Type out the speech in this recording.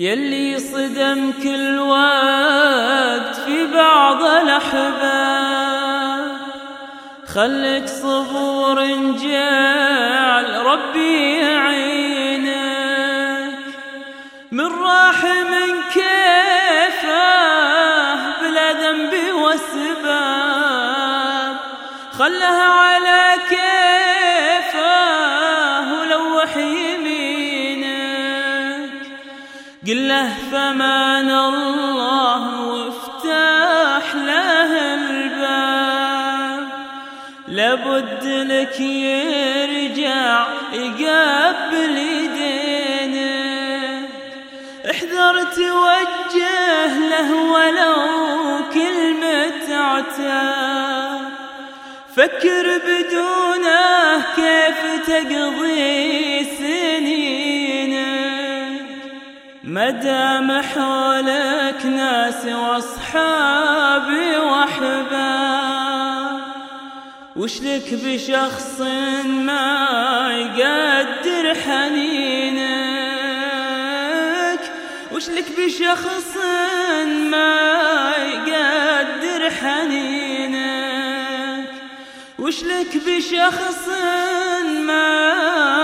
يلي صدم كل وقت في بعض الأحباب. خلك صبور جعل ربي يعينك من راح من كيفه بلا ذنب وسباب. خلها على كيفه قل له فمان الله وافتح له الباب. لابد لك يرجع يقبل يدينك احذر توجه له ولو كلمة عتاب فكر بدونه كيف تقضي ما دام حولك ناس واصحاب واحباب وش لك بشخص ما يقدر حنينك؟ وش لك بشخص ما يقدر حنينك؟ وش لك بشخص ما